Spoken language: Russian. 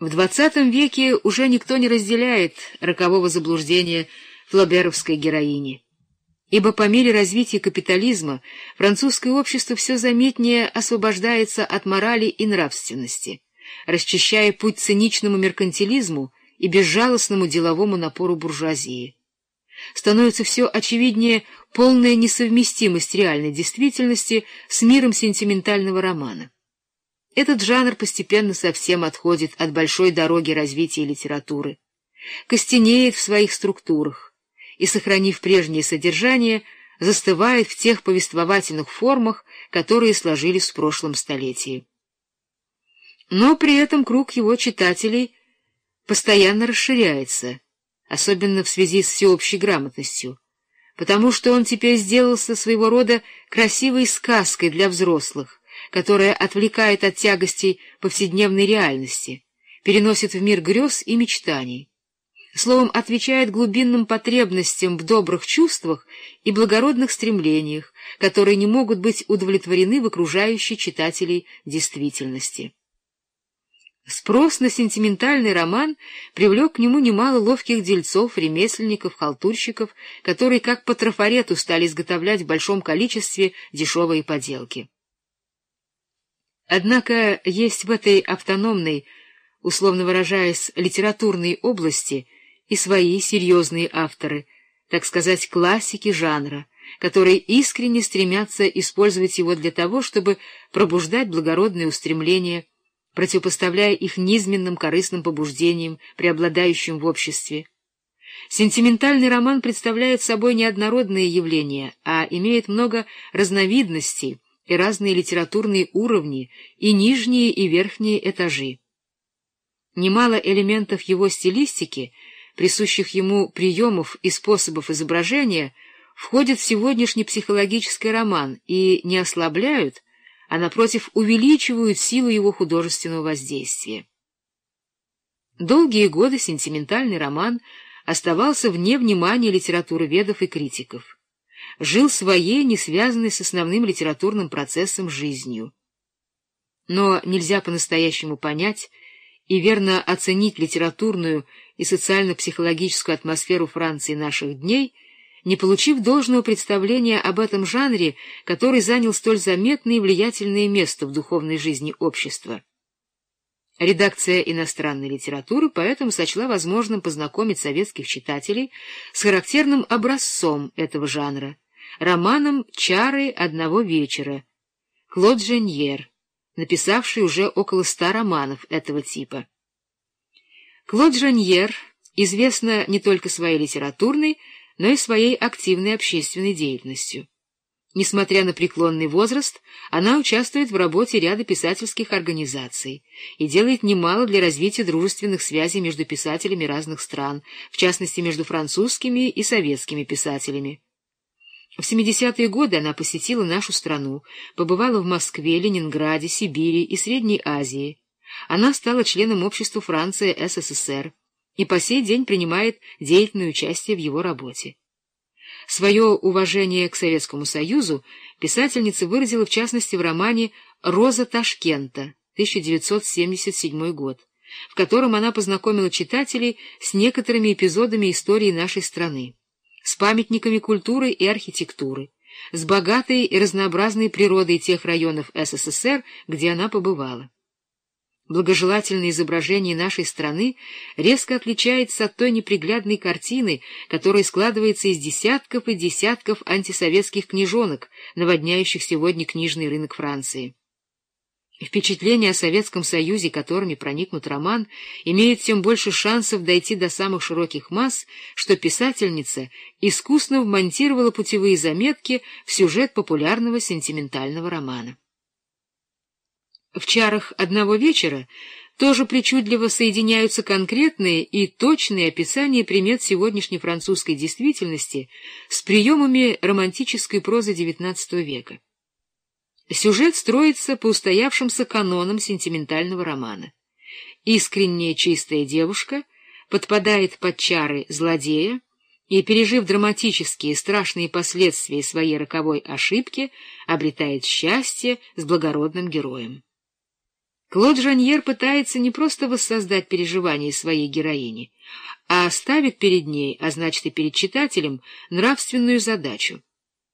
В XX веке уже никто не разделяет рокового заблуждения флоберовской героини. Ибо по мере развития капитализма французское общество все заметнее освобождается от морали и нравственности, расчищая путь циничному меркантилизму и безжалостному деловому напору буржуазии. Становится все очевиднее полная несовместимость реальной действительности с миром сентиментального романа. Этот жанр постепенно совсем отходит от большой дороги развития литературы, костенеет в своих структурах и, сохранив прежнее содержание, застывает в тех повествовательных формах, которые сложились в прошлом столетии. Но при этом круг его читателей постоянно расширяется, особенно в связи с всеобщей грамотностью, потому что он теперь сделался своего рода красивой сказкой для взрослых, которая отвлекает от тягостей повседневной реальности, переносит в мир грез и мечтаний. Словом, отвечает глубинным потребностям в добрых чувствах и благородных стремлениях, которые не могут быть удовлетворены в окружающей читателей действительности. Спрос на сентиментальный роман привлек к нему немало ловких дельцов, ремесленников, халтурщиков, которые как по трафарету стали изготовлять в большом количестве дешевые поделки. Однако есть в этой автономной, условно выражаясь, литературной области и свои серьезные авторы, так сказать, классики жанра, которые искренне стремятся использовать его для того, чтобы пробуждать благородные устремления, противопоставляя их низменным корыстным побуждениям, преобладающим в обществе. Сентиментальный роман представляет собой неоднородное явление, а имеет много разновидностей, и разные литературные уровни, и нижние и верхние этажи. Немало элементов его стилистики, присущих ему приемов и способов изображения, входят в сегодняшний психологический роман и не ослабляют, а, напротив, увеличивают силу его художественного воздействия. Долгие годы сентиментальный роман оставался вне внимания литературоведов и критиков жил своей, не связанной с основным литературным процессом жизнью. Но нельзя по-настоящему понять и верно оценить литературную и социально-психологическую атмосферу Франции наших дней, не получив должного представления об этом жанре, который занял столь заметное и влиятельное место в духовной жизни общества. Редакция иностранной литературы поэтому сочла возможным познакомить советских читателей с характерным образцом этого жанра, романом «Чары одного вечера» Клод Женьер, написавший уже около ста романов этого типа. Клод Женьер известна не только своей литературной, но и своей активной общественной деятельностью. Несмотря на преклонный возраст, она участвует в работе ряда писательских организаций и делает немало для развития дружественных связей между писателями разных стран, в частности, между французскими и советскими писателями. В 70-е годы она посетила нашу страну, побывала в Москве, Ленинграде, Сибири и Средней Азии. Она стала членом общества Франция СССР и по сей день принимает деятельное участие в его работе. Свое уважение к Советскому Союзу писательница выразила в частности в романе «Роза Ташкента» 1977 год, в котором она познакомила читателей с некоторыми эпизодами истории нашей страны, с памятниками культуры и архитектуры, с богатой и разнообразной природой тех районов СССР, где она побывала благожелательное изображение нашей страны резко отличается от той неприглядной картины, которая складывается из десятков и десятков антисоветских книжонок, наводняющих сегодня книжный рынок Франции. Впечатления о Советском Союзе, которыми проникнут роман, имеют тем больше шансов дойти до самых широких масс, что писательница искусно вмонтировала путевые заметки в сюжет популярного сентиментального романа. В чарах одного вечера тоже причудливо соединяются конкретные и точные описания примет сегодняшней французской действительности с приемами романтической прозы XIX века. Сюжет строится по устоявшимся канонам сентиментального романа. Искренняя чистая девушка подпадает под чары злодея и, пережив драматические страшные последствия своей роковой ошибки, обретает счастье с благородным героем. Клод Жаньер пытается не просто воссоздать переживания своей героини, а ставит перед ней, а значит и перед читателем, нравственную задачу